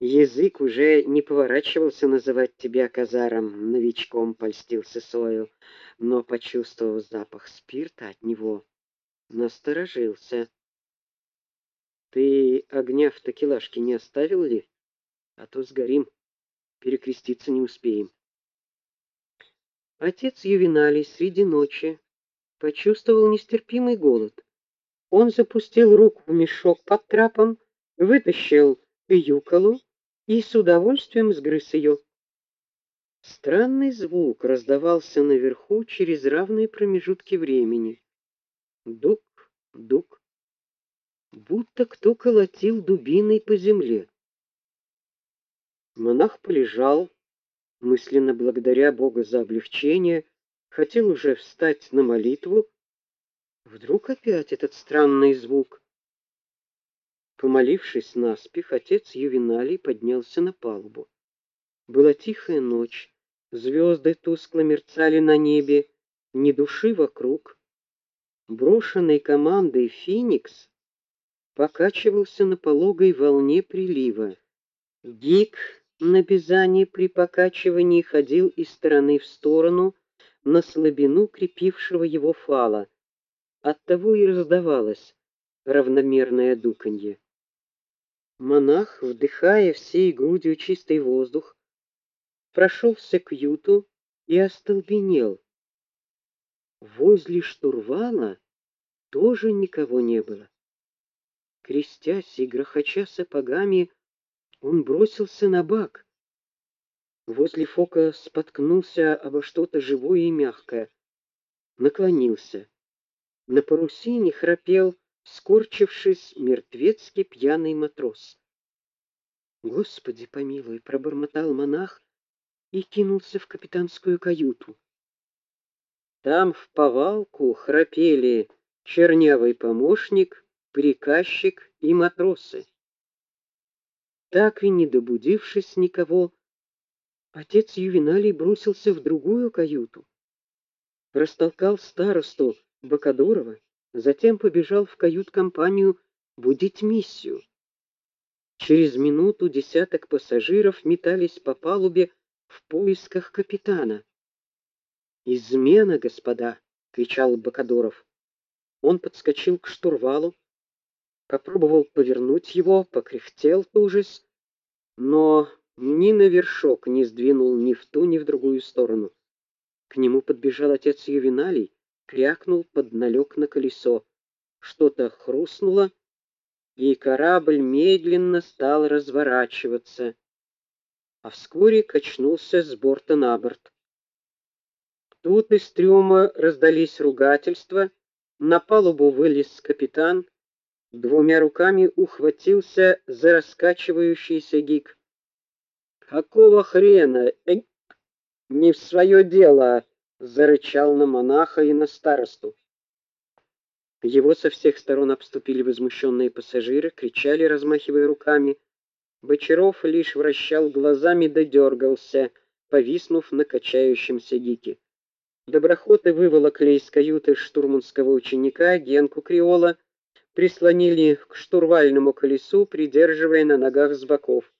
Язык уже не поворачивался называть тебя казаром, новичком польстился Сойл, но почувствовав запах спирта от него, насторожился. Ты огня в такелажке не оставил ли? А то сгорим, перекреститься не успеем. Отец Ювеналий среди ночи почувствовал нестерпимый голод. Он запустил руку в мешок под трапом, вытащил юколу и с удовольствием сгрыз ее. Странный звук раздавался наверху через равные промежутки времени. Дук, дук, будто кто колотил дубиной по земле. Монах полежал, мысленно благодаря Бога за облегчение, хотел уже встать на молитву, вдруг опять этот странный звук. Помолившись наспех, отец Ювеналий поднялся на палубу. Была тихая ночь, звезды тускло мерцали на небе, ни души вокруг. Брошенный командой Феникс покачивался на пологой волне прилива. Гик на бизане при покачивании ходил из стороны в сторону на слабину крепившего его фала. Оттого и раздавалось равномерное дуканье. Монах, вдыхая всей грудью чистый воздух, прошелся к юту и остолбенел. Возле штурвала тоже никого не было. Крестясь и грохоча сапогами, он бросился на бак. Возле фока споткнулся обо что-то живое и мягкое, наклонился. На парусине храпел скорчившись, мертвецки пьяный матрос. Господи помилуй, пробормотал монах и кинулся в капитанскую каюту. Там в повалку храпели чернявый помощник, приказчик и матросы. Так и не добудившись никого, отец Ювеналий бросился в другую каюту, растолкал старосту Бакадорова затем побежал в кают-компанию будить миссию. Через минуту десяток пассажиров метались по палубе в поисках капитана. "Измена, господа!" кричал Бакадоров. Он подскочил к штурвалу, попробовал повернуть его, покряхтел тужись, но ни на вершок не сдвинул ни в ту, ни в другую сторону. К нему подбежал отец Ювеналий крякнул, подналег на колесо. Что-то хрустнуло, и корабль медленно стал разворачиваться, а вскоре качнулся с борта на борт. Тут из трюма раздались ругательства, на палубу вылез капитан, двумя руками ухватился за раскачивающийся гик. Какого хрена? Э, не в свое дело зарычал на монаха и на старосту. Его со всех сторон обступили возмущенные пассажиры, кричали, размахивая руками. Бочаров лишь вращал глазами да дергался, повиснув на качающемся гике. Доброхоты выволокли из каюты штурманского ученика Генку Криола, прислонили к штурвальному колесу, придерживая на ногах с боков.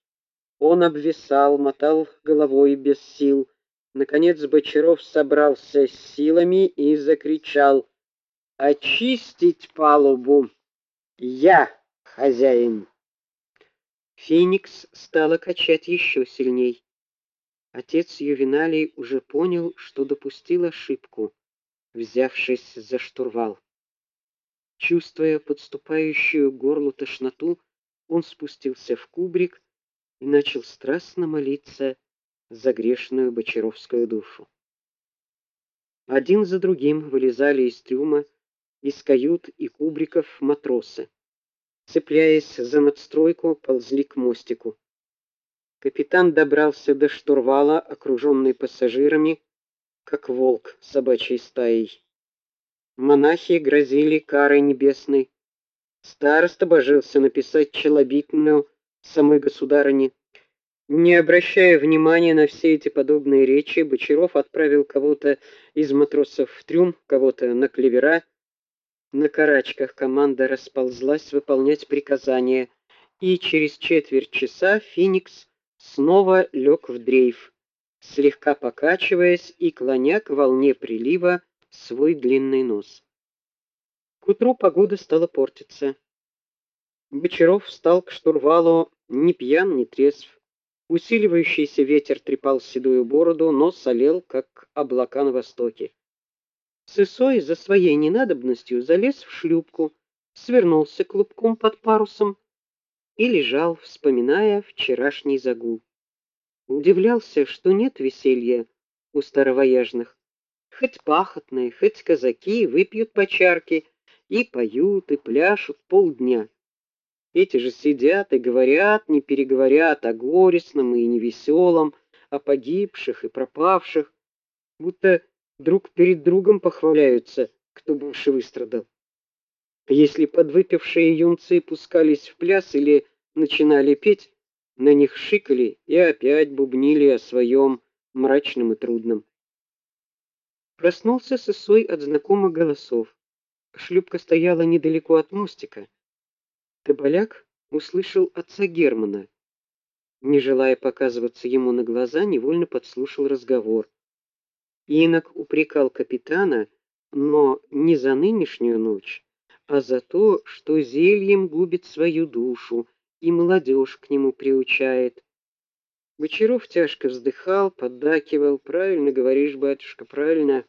Он обвисал, мотал головой без сил, Наконец Бочаров собрался с силами и закричал: "Очистить палубу! Я хозяин!" Феникс стала качать еще сильней. Отец Ювеналий уже понял, что допустил ошибку, взявшись за штурвал. Чувствуя подступающую к горлу тошноту, он спустился в кубрик и начал страстно молиться за грешную бочаровскую душу. Один за другим вылезали из трюма, из кают и кубриков матросы. Цепляясь за надстройку, ползли к мостику. Капитан добрался до штурвала, окруженный пассажирами, как волк собачьей стаей. Монахи грозили карой небесной. Староста божился написать челобитную самой государыне. Не обращая внимания на все эти подобные речи, Бочаров отправил кого-то из матросов в трюм, кого-то на клевера. На карачках команда расползлась выполнять приказания, и через четверть часа Феникс снова лег в дрейф, слегка покачиваясь и клоня к волне прилива свой длинный нос. К утру погода стала портиться. Бочаров встал к штурвалу ни пьян, ни трезв. Усиливающийся ветер трепал седую бороду, нос солел, как облака на востоке. Сысой за своей ненадобностью залез в шлюпку, свернулся клубком под парусом и лежал, вспоминая вчерашний загул. Удивлялся, что нет веселья у старовояжных. Хоть пахотные, хоть казаки выпьют по чарке и поют, и пляшут полдня. Эти же сидят и говорят, не переговорят о горестном и невеселом, о погибших и пропавших, будто друг перед другом похваляются, кто больше выстрадал. Если подвыпившие юнцы пускались в пляс или начинали петь, на них шикали и опять бубнили о своем мрачном и трудном. Проснулся Сысой от знакомых голосов. Шлюпка стояла недалеко от мостика. Тоболяк услышал отца Германа. Не желая показываться ему на глаза, невольно подслушал разговор. Инок упрекал капитана, но не за нынешнюю ночь, а за то, что зельем губит свою душу и молодежь к нему приучает. Бочаров тяжко вздыхал, поддакивал: "Правильно говоришь, батюшка, правильно.